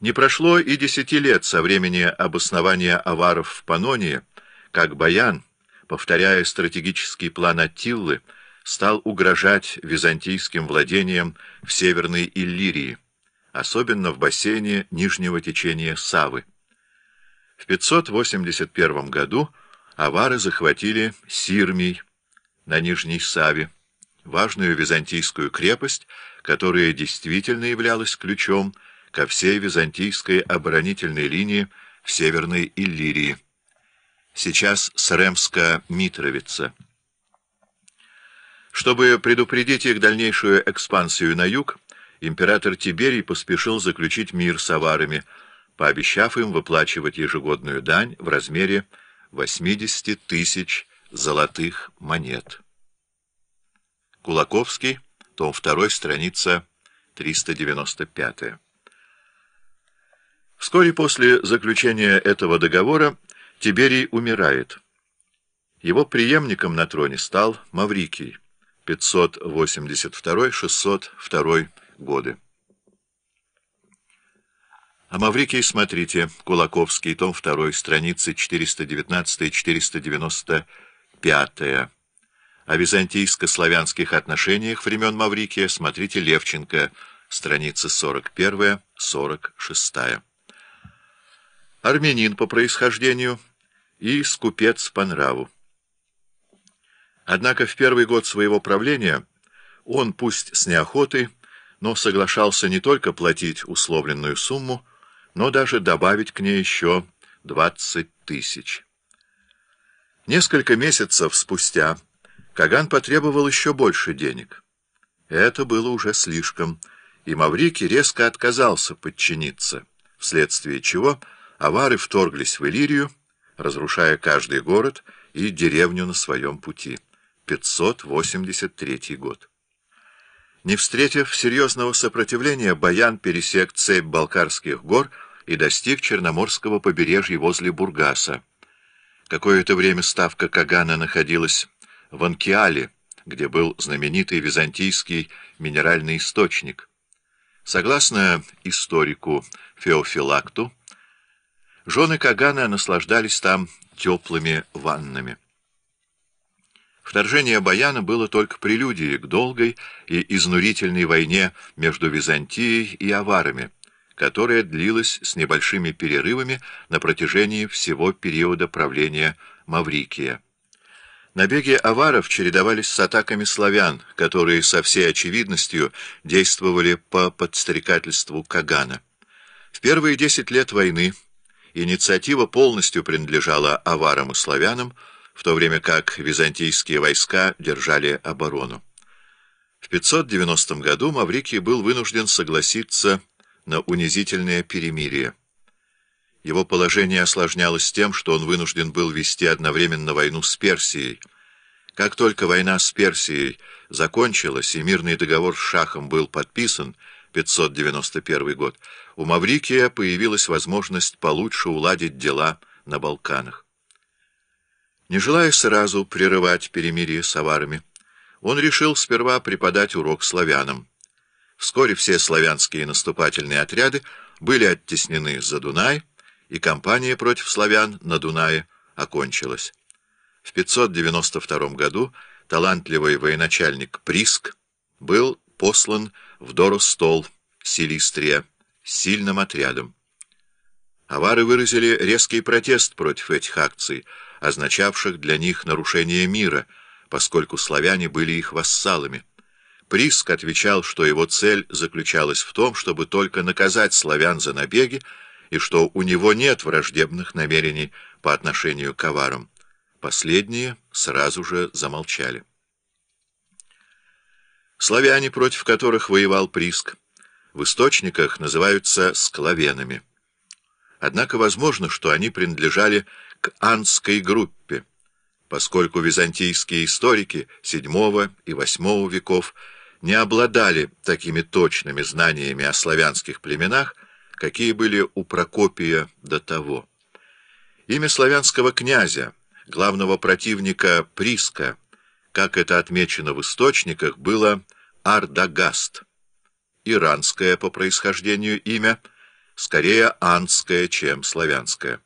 Не прошло и десяти лет со времени обоснования аваров в Панонии, как Баян, повторяя стратегический план Аттиллы, стал угрожать византийским владениям в Северной Иллирии, особенно в бассейне нижнего течения Савы. В 581 году авары захватили Сирмий на Нижней Саве, важную византийскую крепость, которая действительно являлась ключом ко всей византийской оборонительной линии в Северной Иллирии. Сейчас Сремска-Митровица. Чтобы предупредить их дальнейшую экспансию на юг, император Тиберий поспешил заключить мир с аварами, пообещав им выплачивать ежегодную дань в размере 80 тысяч золотых монет. Кулаковский, том 2, страница 395. Вскоре после заключения этого договора Тиберий умирает. Его преемником на троне стал Маврикий, 582-602 годы. А Маврикий, смотрите, Кулаковский, том 2, страницы 419-495. О византийско-славянских отношениях времен Маврикия смотрите Левченко, страницы 41-46 армянин по происхождению и скупец по нраву. Однако в первый год своего правления он, пусть с неохотой, но соглашался не только платить условленную сумму, но даже добавить к ней еще двадцать тысяч. Несколько месяцев спустя Каган потребовал еще больше денег. Это было уже слишком, и Маврикий резко отказался подчиниться, вследствие чего авары вторглись в Иллирию, разрушая каждый город и деревню на своем пути. 583 год. Не встретив серьезного сопротивления, Баян пересек цепь Балкарских гор и достиг Черноморского побережья возле Бургаса. Какое-то время ставка Кагана находилась в Анкиале, где был знаменитый византийский минеральный источник. Согласно историку Феофилакту, Жены Кагана наслаждались там теплыми ваннами. Вторжение Баяна было только прелюдией к долгой и изнурительной войне между Византией и аварами, которая длилась с небольшими перерывами на протяжении всего периода правления Маврикия. Набеги аваров чередовались с атаками славян, которые со всей очевидностью действовали по подстрекательству Кагана. В первые десять лет войны Инициатива полностью принадлежала аварам и славянам, в то время как византийские войска держали оборону. В 590 году Маврикий был вынужден согласиться на унизительное перемирие. Его положение осложнялось тем, что он вынужден был вести одновременно войну с Персией. Как только война с Персией закончилась и мирный договор с Шахом был подписан, 591 год, у Маврикия появилась возможность получше уладить дела на Балканах. Не желая сразу прерывать перемирие с аварами, он решил сперва преподать урок славянам. Вскоре все славянские наступательные отряды были оттеснены за Дунай, и кампания против славян на Дунае окончилась. В 592 году талантливый военачальник Приск был послан в Доростол, Силистрия, сильным отрядом. Авары выразили резкий протест против этих акций, означавших для них нарушение мира, поскольку славяне были их вассалами. Приск отвечал, что его цель заключалась в том, чтобы только наказать славян за набеги, и что у него нет враждебных намерений по отношению к аварам. Последние сразу же замолчали. Славяне, против которых воевал Приск, в источниках называются склавенами. Однако возможно, что они принадлежали к анской группе, поскольку византийские историки VII и VIII веков не обладали такими точными знаниями о славянских племенах, какие были у Прокопия до того. Имя славянского князя, главного противника Приска, как это отмечено в источниках, было Ардагаст. Иранское по происхождению имя скорее андское, чем славянское.